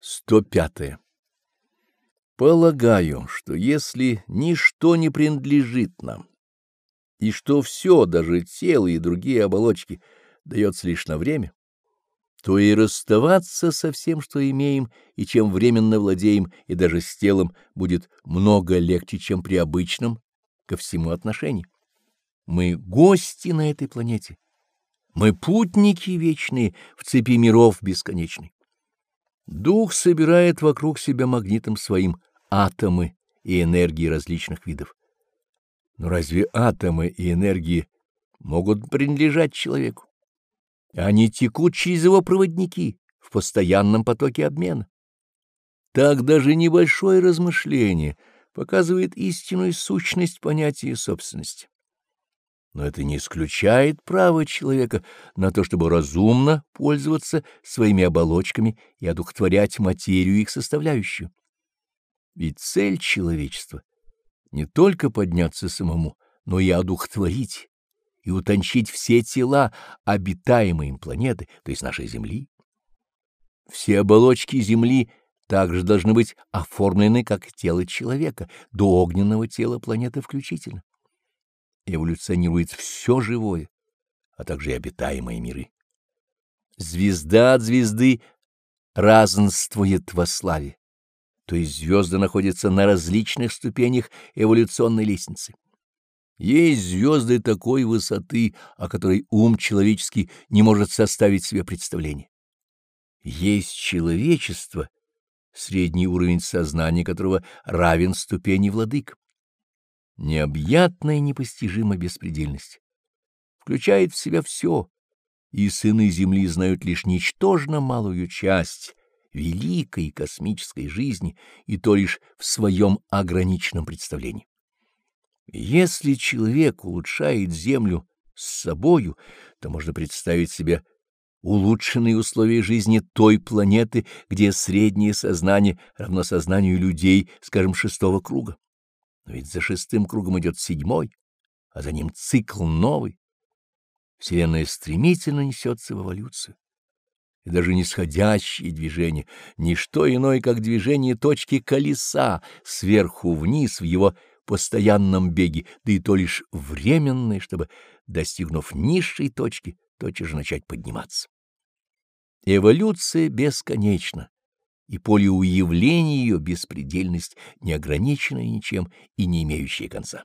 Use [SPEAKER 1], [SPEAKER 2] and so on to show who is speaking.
[SPEAKER 1] 105. Полагаю, что если ничто не принадлежит нам, и что все, даже тело и другие оболочки, дается лишь на время, то и расставаться со всем, что имеем и чем временно владеем, и даже с телом, будет много легче, чем при обычном ко всему отношении. Мы гости на этой планете. Мы путники вечные в цепи миров бесконечной. Дух собирает вокруг себя магнитом своим атомы и энергии различных видов. Но разве атомы и энергии могут принадлежать человеку? Они текут через его проводники в постоянном потоке обмена. Так даже небольшое размышление показывает истинную сущность понятия собственности но это не исключает права человека на то, чтобы разумно пользоваться своими оболочками и одухотворять материю их составляющую. Ведь цель человечества — не только подняться самому, но и одухотворить и утончить все тела обитаемой им планеты, то есть нашей Земли. Все оболочки Земли также должны быть оформлены как тело человека, до огненного тела планеты включительно эволюционирует все живое, а также и обитаемые миры. Звезда от звезды разнствует во славе, то есть звезды находятся на различных ступенях эволюционной лестницы. Есть звезды такой высоты, о которой ум человеческий не может составить себе представление. Есть человечество, средний уровень сознания которого равен ступени владык необъятная и непостижима беспредельность. Включает в себя все, и сыны Земли знают лишь ничтожно малую часть великой космической жизни, и то лишь в своем ограниченном представлении. Если человек улучшает Землю с собою, то можно представить себе улучшенные условия жизни той планеты, где среднее сознание равно сознанию людей, скажем, шестого круга. Но ведь за шестым кругом идет седьмой, а за ним цикл новый. Вселенная стремительно несется в эволюцию. И даже нисходящее движение — ничто иное, как движение точки колеса сверху вниз в его постоянном беге, да и то лишь временное, чтобы, достигнув низшей точки, тотчас же начать подниматься. Эволюция бесконечна и поле уявления ее беспредельность, не ограниченная ничем и не имеющая конца.